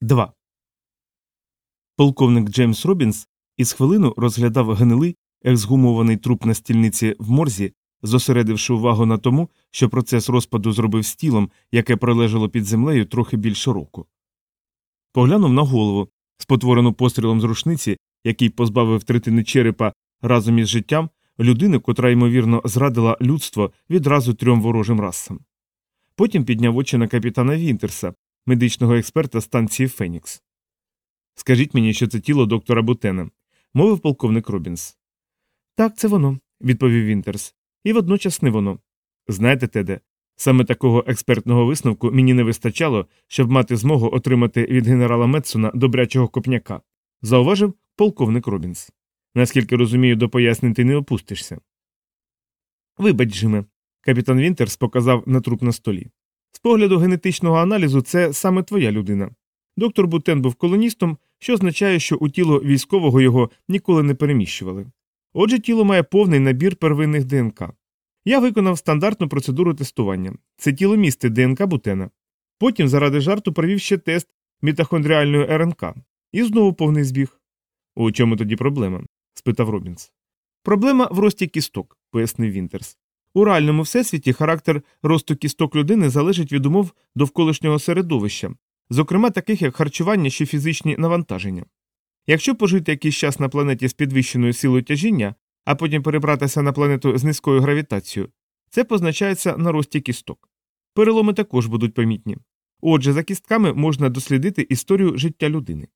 2. Полковник Джеймс Робінс із хвилину розглядав гнилий, ексгумований труп на стільниці в морзі, зосередивши увагу на тому, що процес розпаду зробив з тілом, яке пролежало під землею трохи більше року. Поглянув на голову, спотворену пострілом з рушниці, який позбавив третини черепа разом із життям людини, котра, ймовірно, зрадила людство відразу трьом ворожим расам. Потім підняв очі на капітана Вінтерса, медичного експерта станції Фенікс. Скажіть мені, що це тіло доктора Бутена, мовив полковник Робінс. Так, це воно, відповів Вінтерс. І водночас не воно. Знаєте, Теде, саме такого експертного висновку мені не вистачало, щоб мати змогу отримати від генерала Метсона добрячого копняка, зауважив полковник Робінс. Наскільки розумію, до пояснень ти не опустишся. Вибач, Джиме, капітан Вінтерс показав на труп на столі. З погляду генетичного аналізу, це саме твоя людина. Доктор Бутен був колоністом, що означає, що у тіло військового його ніколи не переміщували. Отже, тіло має повний набір первинних ДНК. Я виконав стандартну процедуру тестування. Це тіло містить ДНК Бутена. Потім, заради жарту, провів ще тест мітохондріальної РНК. І знову повний збіг. У чому тоді проблема? спитав Робінс. Проблема в рості кісток, пояснив Вінтерс. У реальному всесвіті характер росту кісток людини залежить від умов довколишнього середовища, зокрема таких як харчування чи фізичні навантаження. Якщо пожити якийсь час на планеті з підвищеною силою тяжіння, а потім перебратися на планету з низькою гравітацією, це позначається на рості кісток. Переломи також будуть помітні. Отже, за кістками можна дослідити історію життя людини.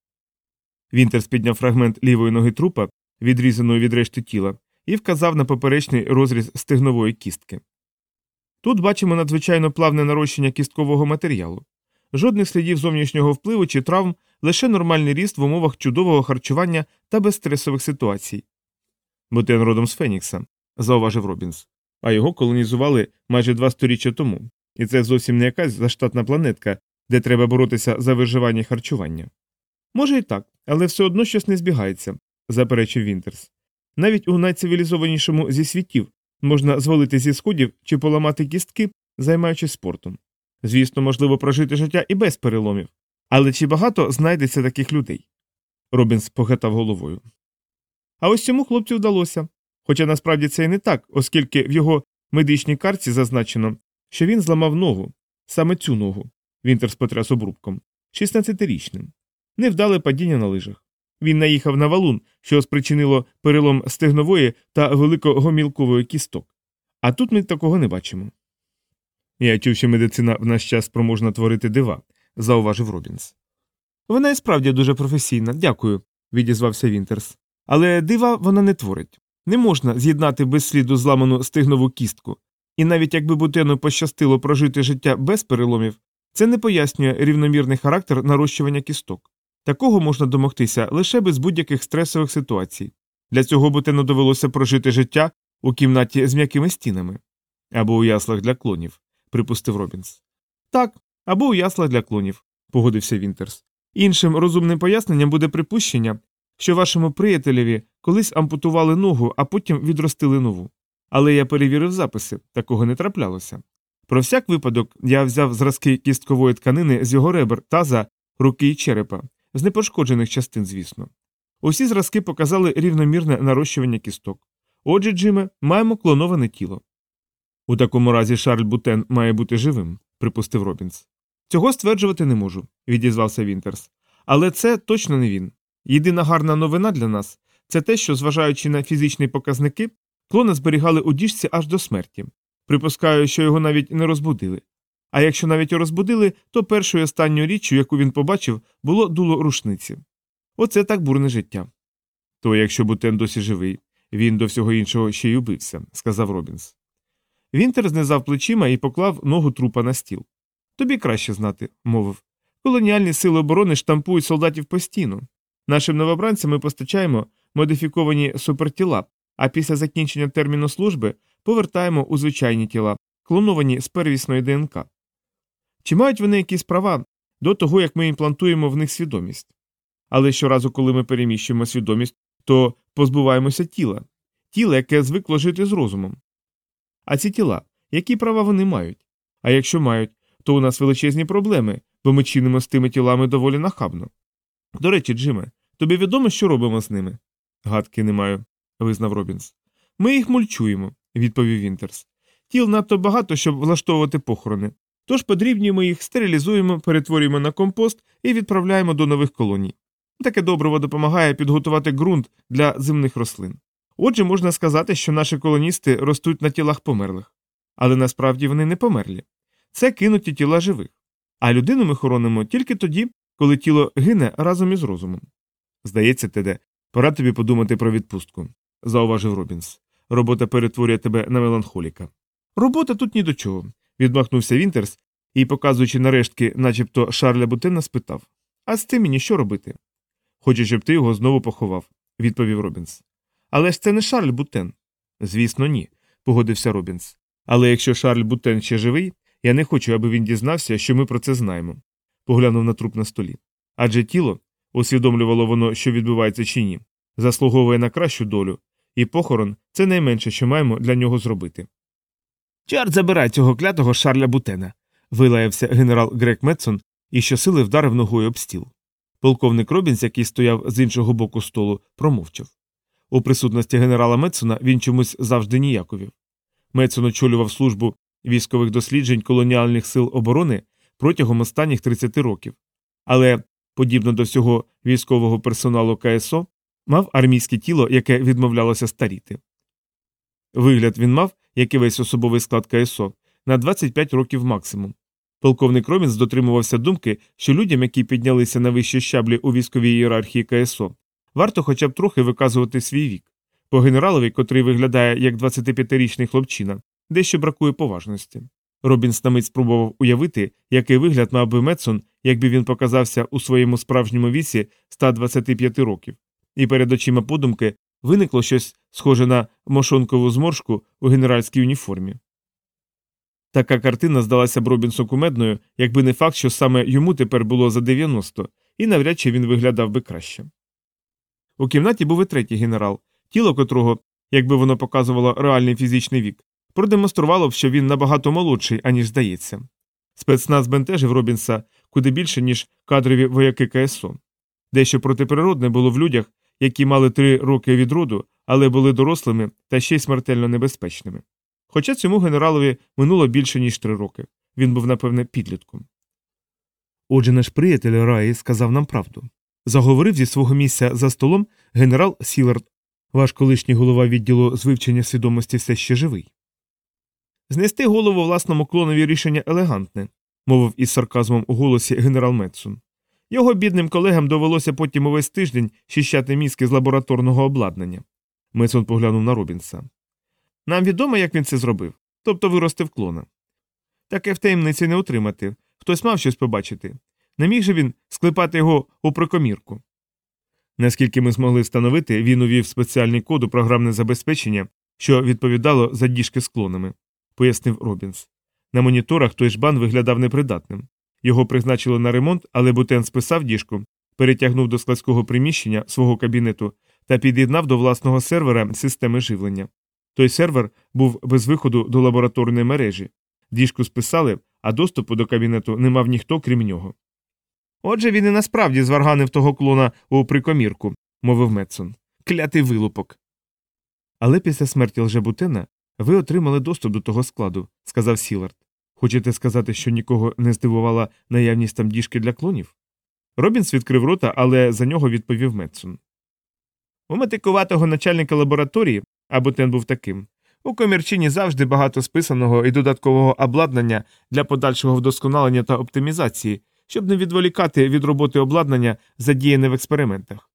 Вінтерс підняв фрагмент лівої ноги трупа, відрізаної від решти тіла, і вказав на поперечний розріз стегнової кістки. Тут бачимо надзвичайно плавне нарощення кісткового матеріалу, жодних слідів зовнішнього впливу чи травм, лише нормальний ріст в умовах чудового харчування та безстресових ситуацій. Бутен родом з Фенікса, зауважив Робінс, а його колонізували майже два сторіччя тому, і це зовсім не якась заштатна планетка, де треба боротися за виживання і харчування. Може і так, але все одно щось не збігається, заперечив Вінтерс. Навіть у найцивілізованішому зі світів можна звалитись зі сходів чи поламати кістки, займаючись спортом. Звісно, можливо прожити життя і без переломів. Але чи багато знайдеться таких людей? Робінс похитав головою. А ось цьому хлопцю вдалося. Хоча насправді це і не так, оскільки в його медичній карті зазначено, що він зламав ногу, саме цю ногу, Вінтерс потряс обрубком, 16-річним. Невдале падіння на лижах. Він наїхав на валун, що спричинило перелом стегнової та великогомілкової кісток. А тут ми такого не бачимо. Я чув, що медицина в наш час спроможна творити дива, зауважив Робінс. Вона і справді дуже професійна, дякую, відізвався Вінтерс. Але дива вона не творить. Не можна з'єднати без сліду зламану стигнову кістку, і навіть якби бутену пощастило прожити життя без переломів, це не пояснює рівномірний характер нарощування кісток. Такого можна домогтися лише без будь-яких стресових ситуацій. Для цього бутену довелося прожити життя у кімнаті з м'якими стінами або у яслах для клонів, припустив Робінс. Так, або у яслах для клонів, погодився Вінтерс. Іншим розумним поясненням буде припущення, що вашому приятелеві колись ампутували ногу, а потім відростили нову. Але я перевірив записи, такого не траплялося. Про всяк випадок я взяв зразки кісткової тканини з його ребер, таза, руки і черепа, з непошкоджених частин, звісно. Усі зразки показали рівномірне нарощування кісток. Отже, Джиме, маємо клоноване тіло. У такому разі Шарль Бутен має бути живим, припустив Робінс. Цього стверджувати не можу, відізвався Вінтерс. Але це точно не він. Єдина гарна новина для нас це те, що, зважаючи на фізичні показники, клона зберігали у діжці аж до смерті. Припускаю, що його навіть не розбудили. А якщо навіть і розбудили, то першою останньою річчю, яку він побачив, було дуло рушниці. Оце так бурне життя. То якщо Бутен досі живий, він до всього іншого ще й убився, сказав Робінс. Вінтер знизав плечима і поклав ногу трупа на стіл. Тобі краще знати, мовив. Колоніальні сили оборони штампують солдатів постійно. Нашим новобранцям ми постачаємо модифіковані супертіла, а після закінчення терміну служби повертаємо у звичайні тіла, клоновані з первісної ДНК. Чи мають вони якісь права до того, як ми імплантуємо в них свідомість? Але щоразу, коли ми переміщуємо свідомість, то позбуваємося тіла, тіла, яке звикло жити з розумом. А ці тіла, які права вони мають? А якщо мають, то у нас величезні проблеми, бо ми чинимо з тими тілами доволі нахабно. До речі, Джиме, тобі відомо, що робимо з ними? Гадки не маю, визнав Робінс. Ми їх мульчуємо, відповів Вінтерс. Тіл надто багато, щоб влаштовувати похорони. Тож подрібнюємо їх, стерилізуємо, перетворюємо на компост і відправляємо до нових колоній. Таке добриво допомагає підготувати ґрунт для земних рослин. Отже, можна сказати, що наші колоністи ростуть на тілах померлих. Але насправді вони не померлі. Це кинуті тіла живих. А людину ми хоронимо тільки тоді, коли тіло гине разом із розумом. Здається, Теде, пора тобі подумати про відпустку, зауважив Робінс. Робота перетворює тебе на меланхоліка. Робота тут ні до чого, відмахнувся Вінтерс і, показуючи на рештки, начебто Шарля Бутена, спитав А з цим мені що робити? Хочу, щоб ти його знову поховав, відповів Робінс. Але ж це не Шарль Бутен. Звісно, ні, погодився Робінс. Але якщо Шарль Бутен ще живий, я не хочу, аби він дізнався, що ми про це знаємо. Поглянув на труп на столі. Адже тіло, усвідомлювало воно, що відбувається чи ні, заслуговує на кращу долю, і похорон це найменше, що маємо для нього зробити. Чорт забирай цього клятого Шарля Бутена. вилаявся генерал Грек Метсон і щосили вдарив ногою об стіл. Полковник Робінс, який стояв з іншого боку столу, промовчав. У присутності генерала Метсона він чомусь завжди ніяковів. Метсон очолював службу військових досліджень колоніальних сил оборони протягом останніх 30 років, але, подібно до всього військового персоналу КСО, мав армійське тіло, яке відмовлялося старіти. Вигляд він мав, як і весь особовий склад КСО, на 25 років максимум. Полковник Робінс дотримувався думки, що людям, які піднялися на вищі щаблі у військовій ієрархії КСО, варто хоча б трохи виказувати свій вік. Бо генералові, котрий виглядає як 25-річний хлопчина, дещо бракує поважності. Робінс на мить спробував уявити, який вигляд мав би Метсон, якби він показався у своєму справжньому віці 125 років, і перед очима подумки виникло щось схоже на мошонкову зморшку у генеральській уніформі. Така картина здалася б Робінсу кумедною, якби не факт, що саме йому тепер було за 90, і навряд чи він виглядав би краще. У кімнаті був і третій генерал, тіло котрого, якби воно показувало реальний фізичний вік, продемонструвало б, що він набагато молодший, аніж здається. Спецназ бентежив Робінса куди більше, ніж кадрові вояки КСО. Дещо протиприродне було в людях, які мали три роки від роду, але були дорослими та ще й смертельно небезпечними. Хоча цьому генералові минуло більше, ніж три роки він був, напевне, підлітком. Отже, наш приятель Раї сказав нам правду. Заговорив зі свого місця за столом генерал Сілард, ваш колишній голова відділу з вивчення свідомості все ще живий. Знести голову власному клонові рішення елегантне, мовив із сарказмом у голосі генерал Метсун. Його бідним колегам довелося потім увесь тиждень щищати мізки з лабораторного обладнання. Метсон поглянув на Робінса. Нам відомо, як він це зробив, тобто виростив клона. Таке в таємниці не отримати. Хтось мав щось побачити. Не міг же він склепати його у прикомірку. Наскільки ми змогли встановити, він увів спеціальний код у програмне забезпечення, що відповідало за діжки з клонами, пояснив Робінс. На моніторах той жбан виглядав непридатним. Його призначили на ремонт, але Бутен списав діжку, перетягнув до складського приміщення свого кабінету та під'єднав до власного сервера системи живлення. Той сервер був без виходу до лабораторної мережі. Діжку списали, а доступу до кабінету не мав ніхто, крім нього. Отже, він і насправді зварганив того клона у прикомірку, мовив Метсон. Клятий вилупок. Але після смерті Лжебутена ви отримали доступ до того складу, сказав Сілард. Хочете сказати, що нікого не здивувала наявність там діжки для клонів? Робінс відкрив рота, але за нього відповів Метсон. У метикуватого начальника лабораторії, а Бутен був таким, у комірчині завжди багато списаного і додаткового обладнання для подальшого вдосконалення та оптимізації, щоб не відволікати від роботи обладнання, задіяне в експериментах.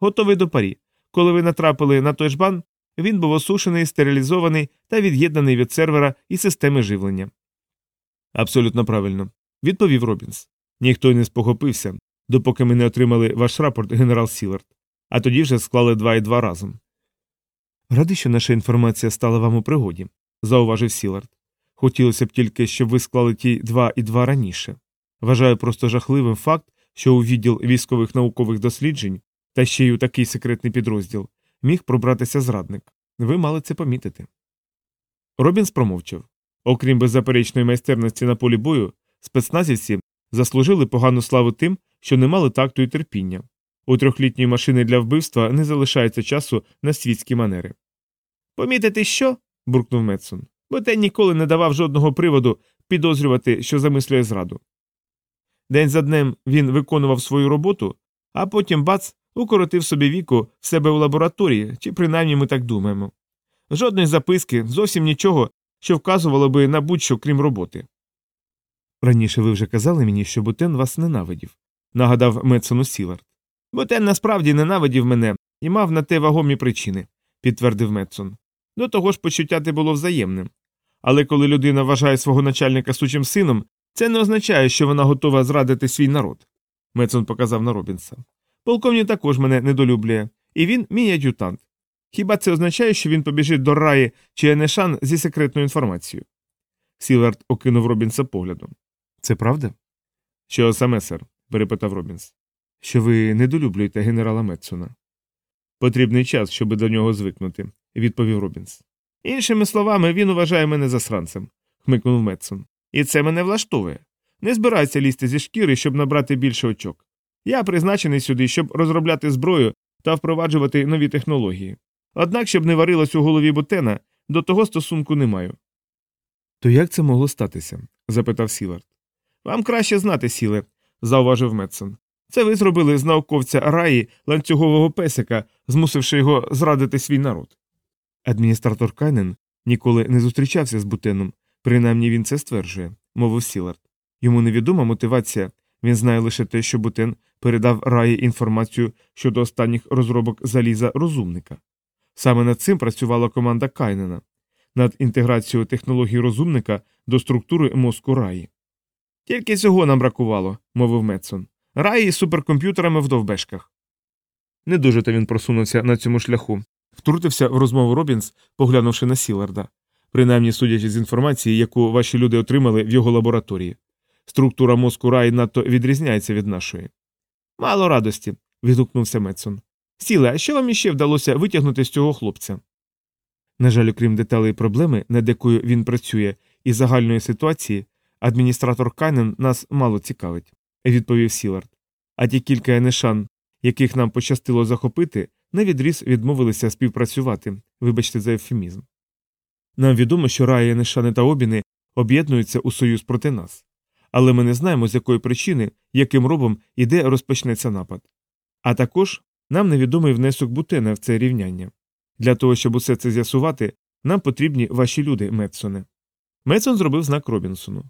Готовий до парі. Коли ви натрапили на той жбан, він був осушений, стерилізований та від'єднаний від сервера і системи живлення. Абсолютно правильно, відповів Робінс. Ніхто й не спохопився, допоки ми не отримали ваш рапорт, генерал Сілард, а тоді вже склали два і два разом. Радий, що наша інформація стала вам у пригоді, зауважив Сілард. Хотілося б тільки, щоб ви склали ті два і два раніше. Вважаю просто жахливим факт, що у відділ військових наукових досліджень, та ще й у такий секретний підрозділ, міг пробратися зрадник. Ви мали це помітити. Робінс промовчав. Окрім беззаперечної майстерності на полі бою, спецназівці заслужили погану славу тим, що не мали такту і терпіння. У трьохлітньої машини для вбивства не залишається часу на світські манери. Помітити що? буркнув Метсон. Бутен ніколи не давав жодного приводу підозрювати, що замислює зраду. День за днем він виконував свою роботу, а потім бац укоротив собі віку в себе у лабораторії, чи принаймні ми так думаємо. Жодної записки, зовсім нічого, що вказувало би на будь-що крім роботи. Раніше ви вже казали мені, що Бутен вас ненавидів, нагадав Метсону Сілард. Бутен насправді ненавидів мене і мав на те вагомі причини, підтвердив Метсон. До того ж, почуття те було взаємним. Але коли людина вважає свого начальника сучим сином, це не означає, що вона готова зрадити свій народ. Метсон показав на Робінса. Полковник також мене недолюблює, і він мій ад'ютант. Хіба це означає, що він побіжить до раї чи Енешан зі секретною інформацією? Сілард окинув Робінса поглядом. Це правда? Що саме, сер? перепитав Робінс. Що ви недолюблюєте генерала Метсона. Потрібний час, щоб до нього звикнути, відповів Робінс. Іншими словами, він вважає мене засранцем, хмикнув Метсон. І це мене влаштовує. Не збирайся лізти зі шкіри, щоб набрати більше очок. Я призначений сюди, щоб розробляти зброю та впроваджувати нові технології. Однак, щоб не варилось у голові бутена, до того стосунку не маю. То як це могло статися? запитав Сілард. Вам краще знати, сіле, зауважив Метсон. Це ви зробили з науковця раї ланцюгового песика, змусивши його зрадити свій народ. Адміністратор Кайнен ніколи не зустрічався з бутеном, принаймні він це стверджує, мовив Сілард. Йому невідома мотивація, він знає лише те, що бутен передав раї інформацію щодо останніх розробок заліза розумника. Саме над цим працювала команда Кайнена над інтеграцією технологій розумника до структури мозку раї. Тільки цього нам бракувало, мовив Метсон. Раї з суперкомп'ютерами в довбешках. Не дуже то він просунувся на цьому шляху. Втрутився в розмову Робінс, поглянувши на Сіларда, принаймні судячи з інформації, яку ваші люди отримали в його лабораторії. Структура мозку раї надто відрізняється від нашої. Мало радості. відгукнувся Метсон. Сіле, а що вам іще вдалося витягнути з цього хлопця? На жаль, окрім деталей проблеми, над якою він працює, і загальної ситуації, адміністратор Кайнен нас мало цікавить, відповів Сілард. А ті кілька енешан, яких нам пощастило захопити, навідріз відмовилися співпрацювати, вибачте за евфемізм. Нам відомо, що раї енешани та обіни об'єднуються у союз проти нас. Але ми не знаємо, з якої причини, яким робом і де розпочнеться напад. А також нам невідомий внесок бутена в це рівняння. Для того, щоб усе це з'ясувати, нам потрібні ваші люди, Метсоне. Метсон зробив знак Робінсові.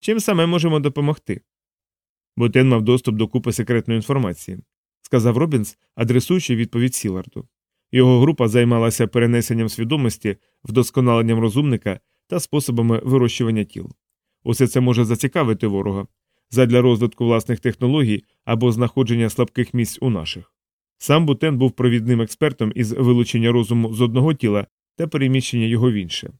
Чим саме можемо допомогти? Бутен мав доступ до купи секретної інформації, сказав Робінс, адресуючи відповідь Сіларду. Його група займалася перенесенням свідомості, вдосконаленням розумника та способами вирощування тіл. Усе це може зацікавити ворога задля розвитку власних технологій або знаходження слабких місць у наших. Сам Бутен був провідним експертом із вилучення розуму з одного тіла та переміщення його в інше.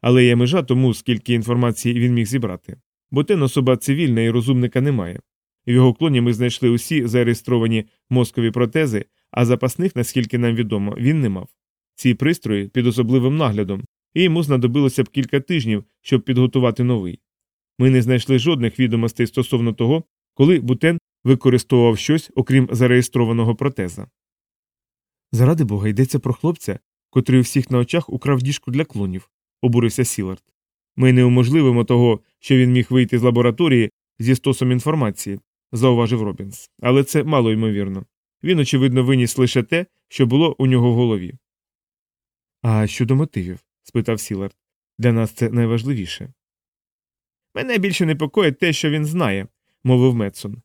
Але є межа тому, скільки інформації він міг зібрати. Бутен особа цивільна і розумника немає. В його клоні ми знайшли усі зареєстровані мозкові протези, а запасних, наскільки нам відомо, він не мав. Ці пристрої під особливим наглядом, і йому знадобилося б кілька тижнів, щоб підготувати новий. Ми не знайшли жодних відомостей стосовно того, коли Бутен використовував щось, окрім зареєстрованого протеза. Заради бога йдеться про хлопця, котрий у всіх на очах украв діжку для клонів, обурився Сілард. Ми не уможливимо того, що він міг вийти з лабораторії зі стосом інформації, зауважив Робінс. Але це малоймовірно. Він, очевидно, виніс лише те, що було у нього в голові. А щодо мотивів? спитав Сілард. Для нас це найважливіше. Мене більше непокоїть те, що він знає, мовив Метсон.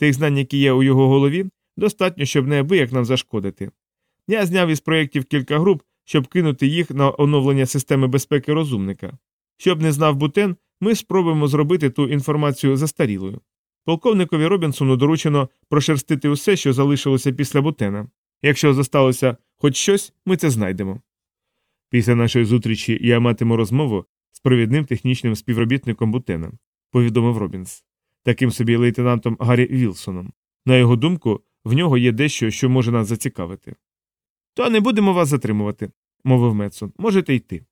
Тих знань, які є у його голові, достатньо, щоб неабияк нам зашкодити. Я зняв із проєктів кілька груп, щоб кинути їх на оновлення системи безпеки розумника. Щоб не знав Бутен, ми спробуємо зробити ту інформацію застарілою. Полковникові Робінсону доручено прошерстити усе, що залишилося після Бутена. Якщо зосталося хоч щось, ми це знайдемо. Після нашої зустрічі я матиму розмову з провідним технічним співробітником Бутена, повідомив Робінс, таким собі лейтенантом Гаррі Вілсоном. На його думку, в нього є дещо, що може нас зацікавити. То не будемо вас затримувати, мовив Метсон. Можете йти.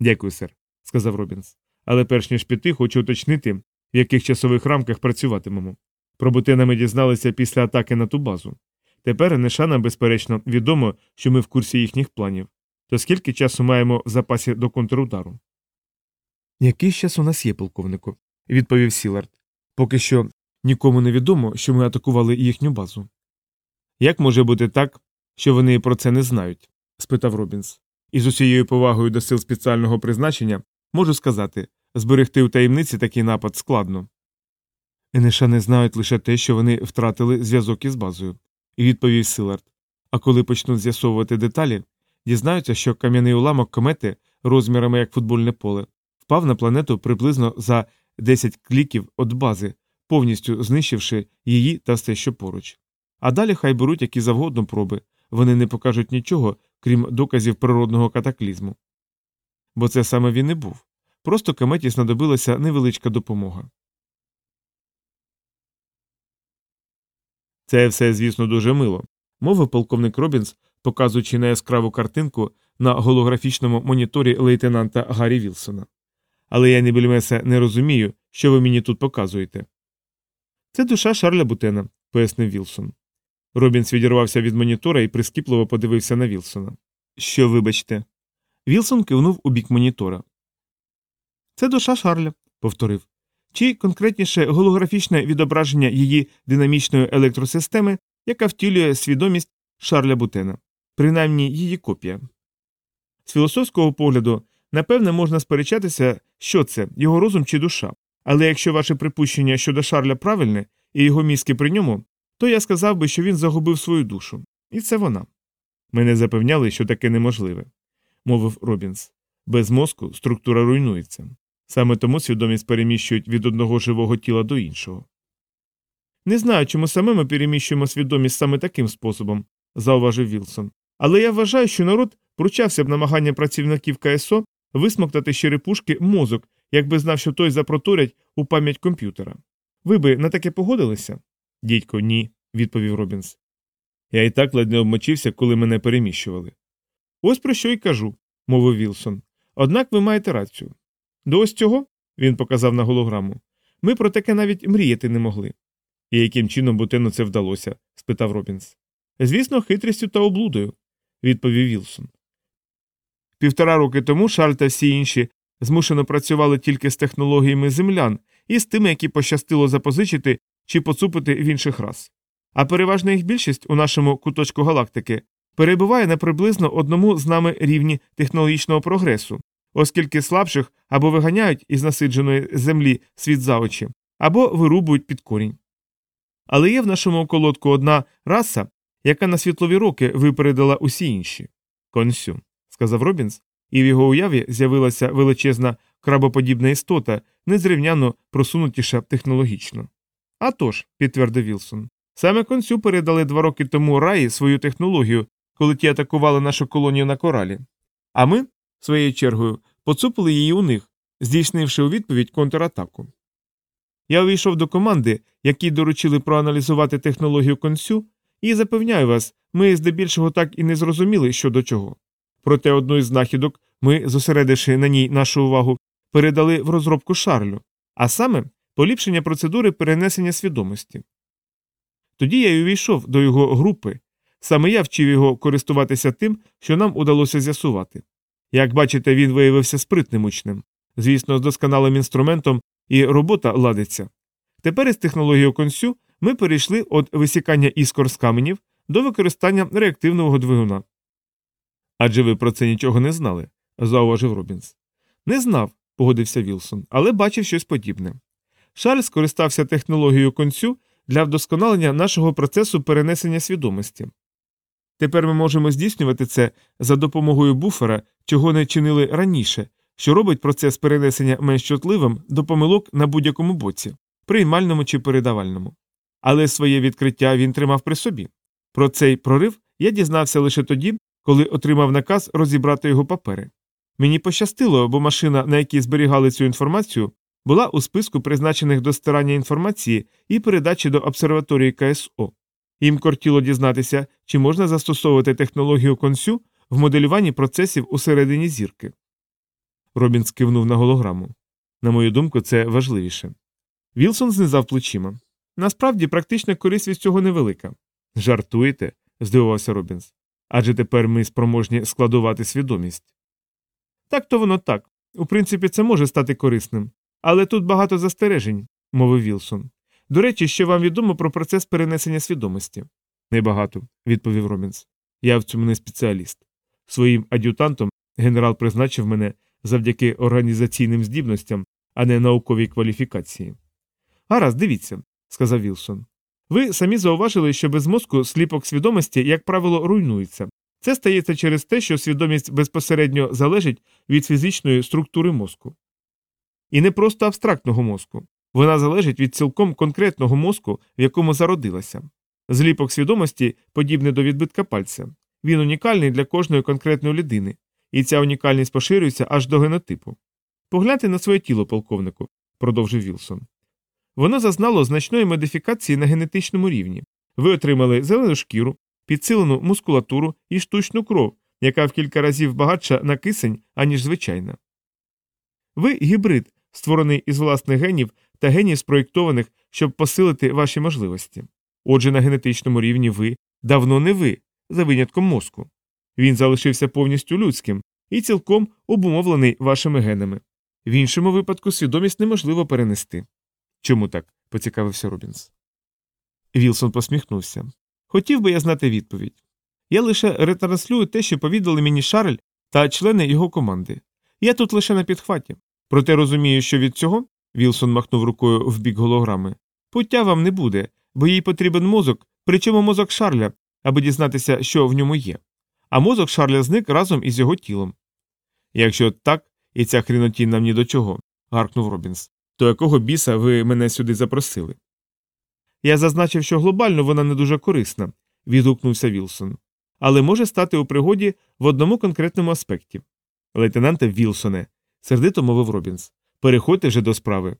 Дякую, сер, сказав Робінс. Але перш ніж піти, хочу уточнити, в яких часових рамках працюватимемо. Про бутена ми дізналися після атаки на ту базу. Тепер Нешанам, безперечно, відомо, що ми в курсі їхніх планів. То скільки часу маємо в запасі до контрудару? Якийсь час у нас є, полковнику, відповів Сілард. Поки що нікому не відомо, що ми атакували їхню базу. Як може бути так, що вони про це не знають? спитав Робінс. І з усією повагою до сил спеціального призначення можу сказати зберегти у таємниці такий напад складно. Енеша не знають лише те, що вони втратили зв'язок із базою, відповів Силард. А коли почнуть з'ясовувати деталі, дізнаються, що кам'яний уламок комети розмірами як футбольне поле впав на планету приблизно за 10 кліків від бази, повністю знищивши її та все, що поруч. А далі хай беруть які завгодно проби, вони не покажуть нічого, крім доказів природного катаклізму. Бо це саме він і був. Просто кометі знадобилася невеличка допомога. Це все, звісно, дуже мило, мовив полковник Робінс, показуючи на яскраву картинку на голографічному моніторі лейтенанта Гаррі Вілсона. Але я, ні бельмеса, не розумію, що ви мені тут показуєте. Це душа Шарля Бутена, пояснив Вілсон. Робінс відірвався від монітора і прискіпливо подивився на Вілсона. Що, вибачте? Вілсон кивнув у бік монітора. Це душа Шарля, повторив. Чи конкретніше голографічне відображення її динамічної електросистеми, яка втілює свідомість Шарля Бутена, принаймні її копія. З філософського погляду, напевне, можна сперечатися, що це, його розум чи душа. Але якщо ваше припущення щодо Шарля правильне і його мізки при ньому, то я сказав би, що він загубив свою душу. І це вона. Мене запевняли, що таке неможливе, мовив Робінс. Без мозку структура руйнується. Саме тому свідомість переміщують від одного живого тіла до іншого. Не знаю, чому саме ми переміщуємо свідомість саме таким способом, зауважив Вілсон. Але я вважаю, що народ пручався б намагання працівників КСО висмоктати з черепушки мозок, якби знав, що той запроторять у пам'ять комп'ютера. Ви би на таке погодилися? Дідько, ні, відповів Робінс. Я і так ледь не обмочився, коли мене переміщували. Ось про що й кажу, мовив Вілсон. Однак ви маєте рацію. До ось цього, він показав на голограму, ми про таке навіть мріяти не могли. І яким чином Бутену це вдалося? спитав Робінс. Звісно, хитрістю та облудою, відповів Вілсон. Півтора роки тому Шарль та всі інші змушено працювали тільки з технологіями землян і з тими, які пощастило запозичити чи поцупити в інших рас. А переважна їх більшість у нашому куточку галактики перебуває на приблизно одному з нами рівні технологічного прогресу, оскільки слабших або виганяють із насидженої землі світ за очі, або вирубують під корінь. Але є в нашому околотку одна раса, яка на світлові роки випередила усі інші. Консю, сказав Робінс, і в його уяві з'явилася величезна крабоподібна істота, незрівняно просунутіша технологічно. «А тож», – підтвердив Вілсон, саме консю передали два роки тому раї свою технологію, коли ті атакували нашу колонію на коралі. А ми, своєю чергою, поцупили її у них, здійснивши у відповідь контратаку. Я увійшов до команди, якій доручили проаналізувати технологію консю, і запевняю вас, ми здебільшого так і не зрозуміли, що до чого. Проте одну із знахідок ми, зосередивши на ній нашу увагу, передали в розробку шарлю, а саме поліпшення процедури перенесення свідомості. Тоді я й увійшов до його групи, саме я вчив його користуватися тим, що нам удалося з'ясувати. Як бачите, він виявився спритним учнем, звісно, з досконалим інструментом і робота ладиться. Тепер із технологією консю ми перейшли від висікання іскор з каменів до використання реактивного двигуна. Адже ви про це нічого не знали, зауважив Робінс. Не знав, погодився Вілсон, але бачив щось подібне. Шарль скористався технологією консю для вдосконалення нашого процесу перенесення свідомості. Тепер ми можемо здійснювати це за допомогою буфера, чого не чинили раніше, що робить процес перенесення менш чутливим до помилок на будь-якому боці, приймальному чи передавальному. Але своє відкриття він тримав при собі. Про цей прорив я дізнався лише тоді, коли отримав наказ розібрати його папери. Мені пощастило, бо машина, на якій зберігали цю інформацію, була у списку призначених до стирання інформації і передачі до обсерваторії КСО. Їм кортіло дізнатися, чи можна застосовувати технологію консю в моделюванні процесів усередині зірки. Робінс кивнув на голограму. На мою думку, це важливіше. Вілсон знизав плечима. Насправді, практична користь від цього невелика. Жартуєте? здивувався Робінс. Адже тепер ми спроможні складувати свідомість. Так то воно так. У принципі, це може стати корисним. Але тут багато застережень, мовив Вілсон. До речі, що вам відомо про процес перенесення свідомості? Небагато, відповів Робінс. Я в цьому не спеціаліст. Своїм ад'ютантом генерал призначив мене завдяки організаційним здібностям, а не науковій кваліфікації. Гаразд, дивіться, сказав Вілсон. Ви самі зауважили, що без мозку сліпок свідомості, як правило, руйнується. Це стається через те, що свідомість безпосередньо залежить від фізичної структури мозку. І не просто абстрактного мозку. Вона залежить від цілком конкретного мозку, в якому зародилася. Зліпок свідомості подібний до відбитка пальця. Він унікальний для кожної конкретної людини, і ця унікальність поширюється аж до генотипу. Погляньте на своє тіло, полковнику, продовжив Вілсон. Воно зазнало значної модифікації на генетичному рівні. Ви отримали зелену шкіру, підсилену мускулатуру і штучну кров, яка в кілька разів багатша на кисень, аніж звичайна. Ви гібрид, створений із власних генів та генів спроєктованих, щоб посилити ваші можливості. Отже, на генетичному рівні ви давно не ви, за винятком мозку. Він залишився повністю людським і цілком обумовлений вашими генами. В іншому випадку свідомість неможливо перенести. Чому так? поцікавився Робінс. Вілсон посміхнувся. Хотів би я знати відповідь. Я лише ретранслюю те, що повідали мені Шарль та члени його команди. Я тут лише на підхваті. Проте розумію, що від цього Вілсон махнув рукою в бік голограми. Пуття вам не буде, бо їй потрібен мозок, причому мозок Шарля, аби дізнатися, що в ньому є. А мозок Шарля зник разом із його тілом. Якщо так, і ця хрінотінь нам ні до чого, гаркнув Робінс, то якого біса ви мене сюди запросили? Я зазначив, що глобально вона не дуже корисна, відгукнувся Вілсон, але може стати у пригоді в одному конкретному аспекті. Лейтенанте Вілсоне, сердито мовив Робінс, переходьте вже до справи.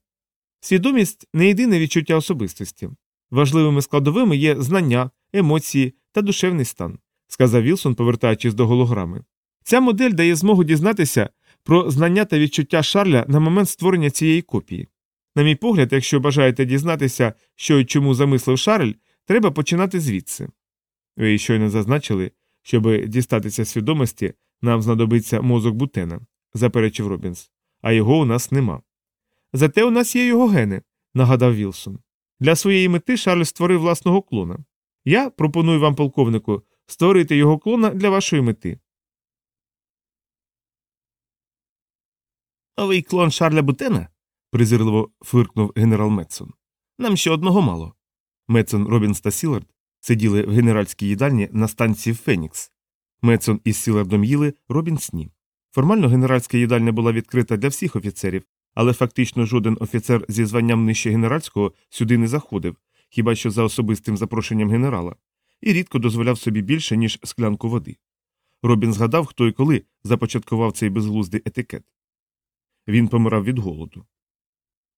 Свідомість не єдине відчуття особистості. Важливими складовими є знання, емоції та душевний стан, сказав Вілсон, повертаючись до голограми. Ця модель дає змогу дізнатися про знання та відчуття Шарля на момент створення цієї копії. На мій погляд, якщо бажаєте дізнатися, що і чому замислив Шарль, треба починати звідси. Ви щойно зазначили, щоб дістатися свідомості, нам знадобиться мозок бутена, заперечив Робінс, а його у нас нема. Зате у нас є його гени, нагадав Вілсон. Для своєї мети Шарль створив власного клона. Я пропоную вам, полковнику, створити його клона для вашої мети. Новий клон Шарля Бутена? презирливо фиркнув генерал Метсон. Нам ще одного мало. Метсон, Робінс та Сілард сиділи в генеральській їдальні на станції Фенікс. Метсон із Сілардом їли, Робінс ні. Формально генеральська їдальня була відкрита для всіх офіцерів, але фактично жоден офіцер зі званням нижче генеральського сюди не заходив, хіба що за особистим запрошенням генерала, і рідко дозволяв собі більше, ніж склянку води. Робінс гадав, хто і коли започаткував цей безглуздий етикет. Він помирав від голоду.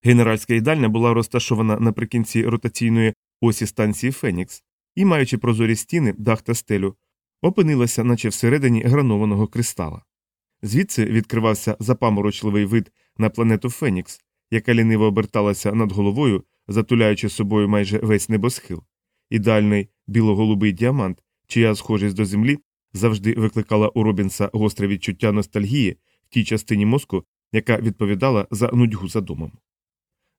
Генеральська їдальня була розташована наприкінці ротаційної осі станції Фенікс і, маючи прозорі стіни, дах та стелю, опинилася, наче всередині гранованого кристала. Звідси відкривався запаморочливий вид на планету Фенікс, яка ліниво оберталася над головою, затуляючи собою майже весь небосхил. Ідеальний білоголубий діамант, чия схожість до землі завжди викликала у Робінса гостре відчуття ностальгії в тій частині мозку, яка відповідала за нудьгу за домом.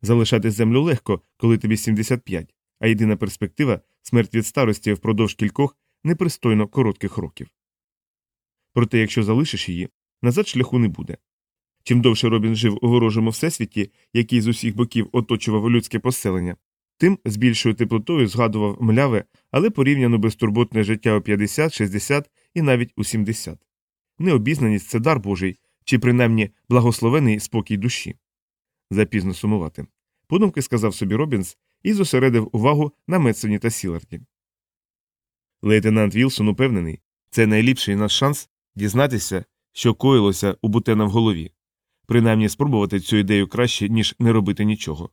Залишати землю легко, коли тобі 75, а єдина перспектива смерть від старості впродовж кількох непристойно коротких років. Проте, якщо залишиш її, назад шляху не буде. Чим довше Робін жив у ворожому всесвіті, який з усіх боків оточував людське поселення, тим з більшою теплотою згадував мляве, але порівняно безтурботне життя у 50, 60 і навіть у 70. Необізнаність це дар Божий, чи принаймні благословений спокій душі. Запізно сумувати. Подумки сказав собі Робінс і зосередив увагу на Метсоні та Сіларді. Лейтенант Вілсон упевнений, це найліпший наш шанс дізнатися, що коїлося у Бутена в голові, принаймні спробувати цю ідею краще, ніж не робити нічого.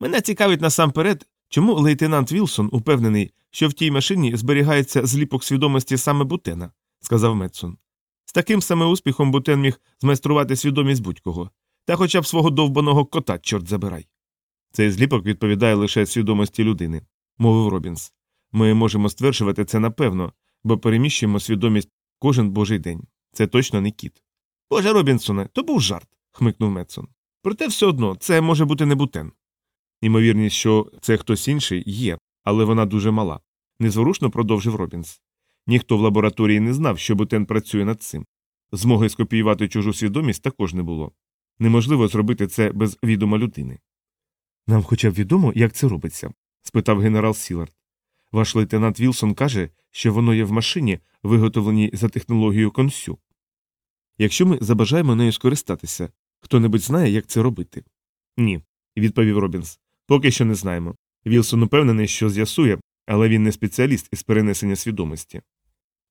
Мене цікавить насамперед, чому лейтенант Вілсон упевнений, що в тій машині зберігається зліпок свідомості саме Бутена, сказав Метсон. З таким саме успіхом Бутен міг змайструвати свідомість будь-кого, та хоча б свого довбаного кота, чорт забирай. Цей зліпок відповідає лише свідомості людини, мовив Робінс. Ми можемо стверджувати це напевно, бо переміщуємо свідомість кожен божий день. Це точно не кіт. Боже, Робінсе, то був жарт, хмикнув Метсон. Проте все одно це може бути не бутен. Ймовірність, що це хтось інший, є, але вона дуже мала. Незворушно продовжив Робінс. Ніхто в лабораторії не знав, що бутен працює над цим. Змоги скопіювати чужу свідомість також не було. Неможливо зробити це без відома людини. Нам хоча б відомо, як це робиться? спитав генерал Сілард. Ваш лейтенант Вілсон каже, що воно є в машині, виготовленій за технологією консю. Якщо ми забажаємо нею скористатися, хто небудь знає, як це робити? Ні, відповів Робінс. Поки що не знаємо. Вілсон упевнений, що з'ясує, але він не спеціаліст із перенесення свідомості.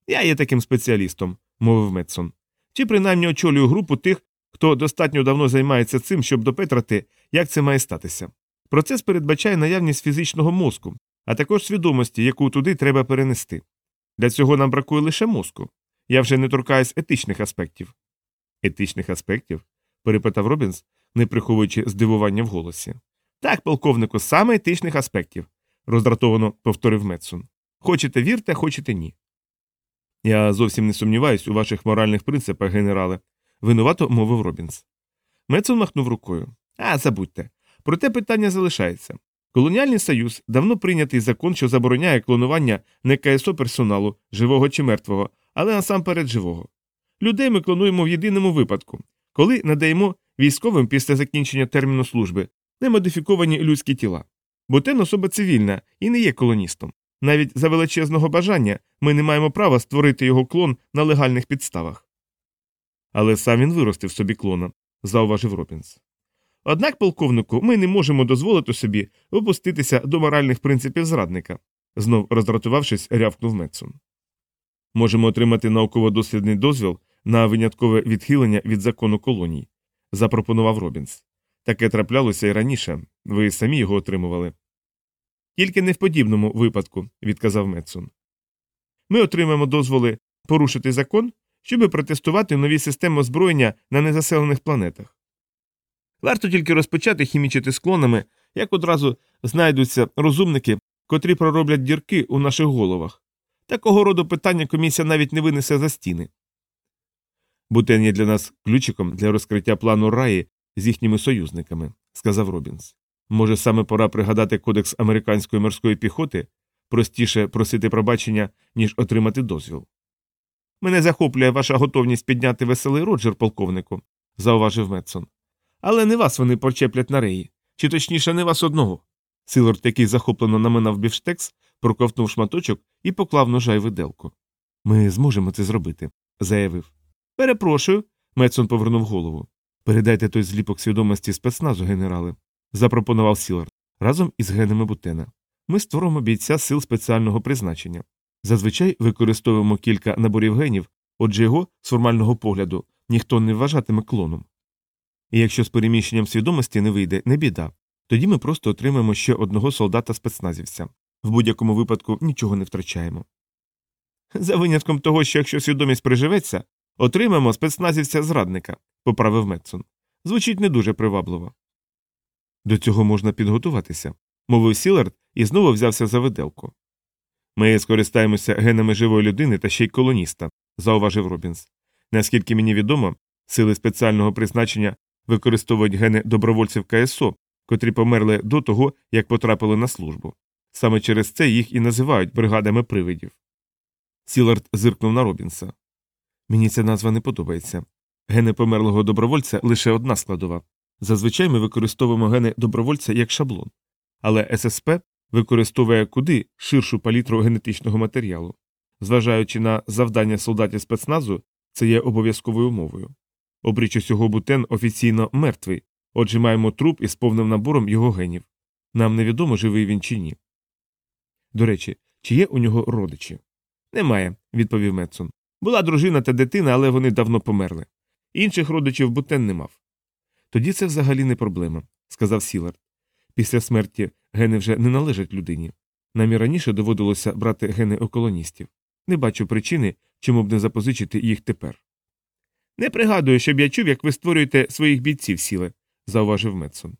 Я є таким спеціалістом, мовив Метсон. Чи принаймні очолюю групу тих, хто достатньо давно займається цим, щоб допетрати, як це має статися. Процес передбачає наявність фізичного мозку, а також свідомості, яку туди треба перенести. Для цього нам бракує лише мозку. Я вже не торкаюсь етичних аспектів. Етичних аспектів? перепитав Робінс, не приховуючи здивування в голосі. Так, полковнику, саме етичних аспектів, роздратовано повторив Метсон. Хочете вірте, хочете ні. Я зовсім не сумніваюсь у ваших моральних принципах, генерале, винувато мовив Робінс. Метсон махнув рукою. А, забудьте. Проте питання залишається. Колоніальний союз давно прийнятий закон, що забороняє клонування не КСО персоналу, живого чи мертвого, але насамперед живого. Людей ми клонуємо в єдиному випадку, коли надаємо військовим після закінчення терміну служби немодифіковані людські тіла. Бо тен особа цивільна і не є колоністом. Навіть за величезного бажання ми не маємо права створити його клон на легальних підставах. Але сам він виростив собі клона, зауважив Робінс. Однак, полковнику, ми не можемо дозволити собі опуститися до моральних принципів зрадника, знов роздратувавшись, рявкнув Метсон. Можемо отримати науково-дослідний дозвіл на виняткове відхилення від закону колоній, запропонував Робінс. Таке траплялося і раніше, ви самі його отримували. Тільки не в подібному випадку, відказав Метсон. Ми отримаємо дозволи порушити закон, щоби протестувати нові системи озброєння на незаселених планетах. Варто тільки розпочати хімічити з клонами, як одразу знайдуться розумники, котрі пророблять дірки у наших головах. Такого роду питання комісія навіть не винесе за стіни. Бутен є для нас ключиком для розкриття плану раї з їхніми союзниками, сказав Робінс. Може, саме пора пригадати кодекс американської морської піхоти простіше просити пробачення, ніж отримати дозвіл. Мене захоплює ваша готовність підняти веселий роджер, полковнику, зауважив Метсон. Але не вас вони почеплять на реї, чи точніше, не вас одного. Силорд, який захоплено наминав бівштекс, проковтнув шматочок і поклав ножа й виделку. Ми зможемо це зробити, заявив. Перепрошую. Метсон повернув голову. Передайте той зліпок свідомості спецназу, генерале, запропонував Сілард, разом із генами Бутена. Ми створимо бійця сил спеціального призначення. Зазвичай використовуємо кілька наборів генів, отже його, з формального погляду, ніхто не вважатиме клоном. І якщо з переміщенням свідомості не вийде, не біда, тоді ми просто отримаємо ще одного солдата спецназівця. В будь-якому випадку нічого не втрачаємо. За винятком того, що якщо свідомість приживеться, отримаємо спецназівця зрадника, поправив Метсон. Звучить не дуже привабливо. До цього можна підготуватися, мовив Сілард і знову взявся за виделку. Ми скористаємося генами живої людини та ще й колоніста, зауважив Робінс. Наскільки мені відомо, сили спеціального призначення використовують гени добровольців КСО, котрі померли до того, як потрапили на службу. Саме через це їх і називають бригадами привидів. Сілард зиркнув на Робінса. Мені ця назва не подобається. Гени померлого добровольця лише одна складова. Зазвичай ми використовуємо гени добровольця як шаблон. Але ССП використовує куди ширшу палітру генетичного матеріалу. Зважаючи на завдання солдатів спецназу, це є обов'язковою умовою. Опріч усього бутен офіційно мертвий, отже маємо труп із повним набором його генів. Нам невідомо, живий він чи ні. До речі, чи є у нього родичі? Немає, відповів Метсон. Була дружина та дитина, але вони давно померли. Інших родичів бутен не мав. Тоді це взагалі не проблема, сказав Сілард. Після смерті гени вже не належать людині. Нам і раніше доводилося брати гени у колоністів. Не бачу причини, чому б не запозичити їх тепер. Не пригадую, щоб я чув, як ви створюєте своїх бійців сіле, зауважив Метсон.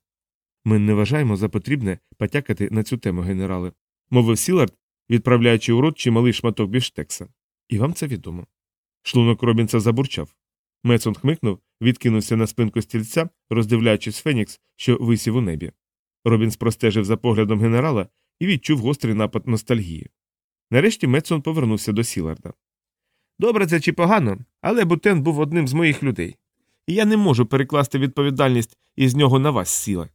Ми не вважаємо за потрібне патякати на цю тему, генерале, мовив Сілард, відправляючи у рот чималий шматок біфштекса. І вам це відомо. Шлунок Робінса забурчав. Метсон хмикнув, відкинувся на спинку стільця, роздивляючись Фенікс, що висів у небі. Робінс простежив за поглядом генерала і відчув гострий напад ностальгії. Нарешті Метсон повернувся до Сіларда. Добре це чи погано, але Бутен був одним з моїх людей. І я не можу перекласти відповідальність із нього на вас, Сіле.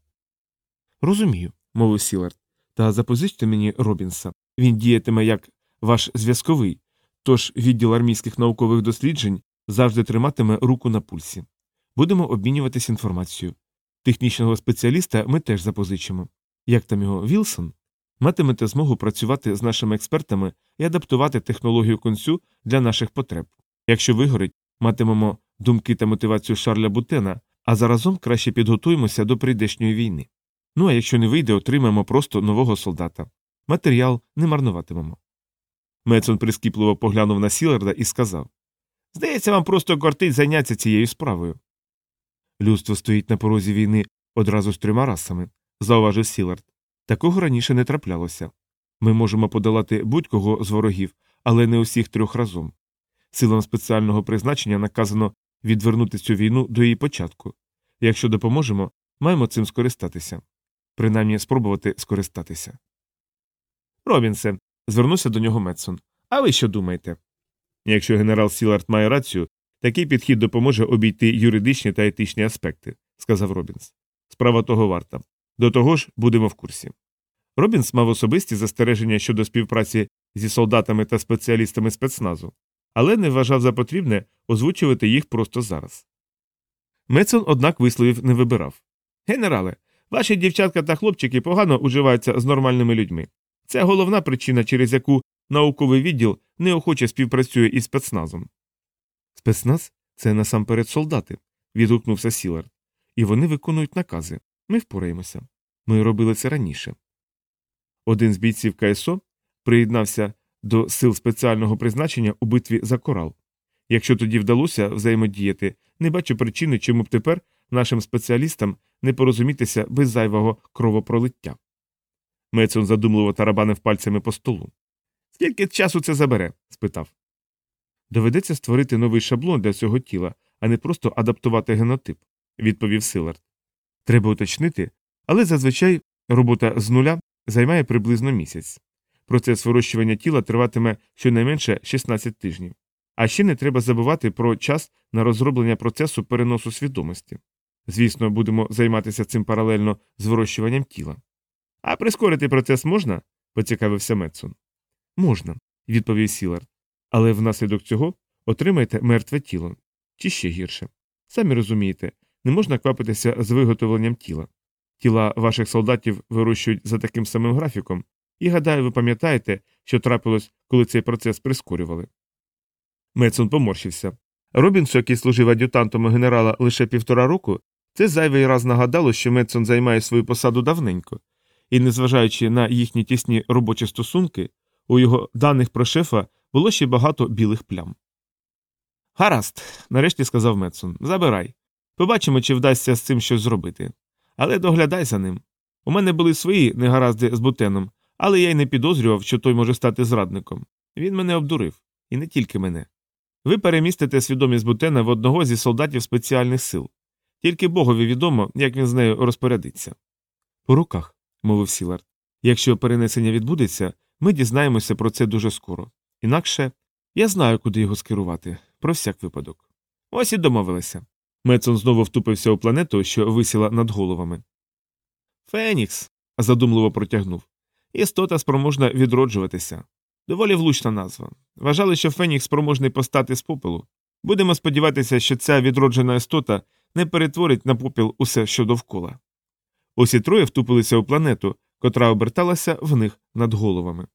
Розумію, мовив Сілард. Та запозичте мені Робінса. Він діятиме як ваш зв'язковий, тож відділ армійських наукових досліджень завжди триматиме руку на пульсі. Будемо обмінюватись інформацією. Технічного спеціаліста ми теж запозичимо. Як там його Вілсон? Матимете змогу працювати з нашими експертами і адаптувати технологію концю для наших потреб. Якщо вигорить, матимемо думки та мотивацію Шарля Бутена, а заразом краще підготуємося до прийдешньої війни. Ну а якщо не вийде, отримаємо просто нового солдата. Матеріал не марнуватимемо. Мецон прискіпливо поглянув на Сіларда і сказав Здається, вам просто кортить зайнятися цією справою. Людство стоїть на порозі війни одразу з трьома расами, зауважив Сілард. Такого раніше не траплялося. Ми можемо подолати будь-кого з ворогів, але не усіх трьох разом. Силам спеціального призначення наказано відвернути цю війну до її початку. Якщо допоможемо, маємо цим скористатися. Принаймні спробувати скористатися. Робінсе, звернувся до нього Метсон. А ви що думаєте? Якщо генерал Сілард має рацію, такий підхід допоможе обійти юридичні та етичні аспекти, сказав Робінс. Справа того варта. До того ж, будемо в курсі. Робінс мав особисті застереження щодо співпраці зі солдатами та спеціалістами спецназу, але не вважав за потрібне озвучувати їх просто зараз. Мецон, однак, висловів не вибирав. Генерале, ваші дівчатка та хлопчики погано уживаються з нормальними людьми. Це головна причина, через яку науковий відділ неохоче співпрацює із спецназом. Спецназ це насамперед солдати, відгукнувся Сілард. І вони виконують накази. Ми впораємося. Ми робили це раніше. Один з бійців КСО приєднався до сил спеціального призначення у битві за корал. Якщо тоді вдалося взаємодіяти, не бачу причини, чому б тепер нашим спеціалістам не порозумітися без зайвого кровопролиття. Мецон задумливо тарабанив пальцями по столу. Скільки часу це забере? спитав. Доведеться створити новий шаблон для цього тіла, а не просто адаптувати генотип, відповів Силард. Треба уточнити, але зазвичай робота з нуля займає приблизно місяць. Процес вирощування тіла триватиме щонайменше 16 тижнів. А ще не треба забувати про час на розроблення процесу переносу свідомості. Звісно, будемо займатися цим паралельно з вирощуванням тіла. А прискорити процес можна? поцікавився Метсон. Можна, відповів Сілард. Але внаслідок цього отримайте мертве тіло чи ще гірше. Самі розумієте, не можна квапитися з виготовленням тіла. Тіла ваших солдатів вирощують за таким самим графіком, і гадаю, ви пам'ятаєте, що трапилось, коли цей процес прискорювали. Мецон поморщився. Робінсу, який служив ад'ютантом генерала лише півтора року, це зайвий раз нагадало, що Мецон займає свою посаду давненько, і, незважаючи на їхні тісні робочі стосунки, у його даних про шефа було ще багато білих плям. Гаразд, нарешті сказав Метсон, забирай. Побачимо, чи вдасться з цим щось зробити. Але доглядай за ним. У мене були свої негаразди з бутеном, але я й не підозрював, що той може стати зрадником. Він мене обдурив, і не тільки мене. Ви перемістите свідомість бутена в одного зі солдатів спеціальних сил. Тільки богові відомо, як він з нею розпорядиться. По руках, мовив Сілард. Якщо перенесення відбудеться, ми дізнаємося про це дуже скоро. Інакше я знаю, куди його скерувати, про всяк випадок. Ось і домовилися. Мецон знову втупився у планету, що висіла над головами. Фенікс. задумливо протягнув. Істота спроможна відроджуватися. Доволі влучна назва. Вважали, що Фенікс спроможний постати з попелу. Будемо сподіватися, що ця відроджена істота не перетворить на попіл усе, що довкола. Усі троє втупилися у планету, котра оберталася в них над головами.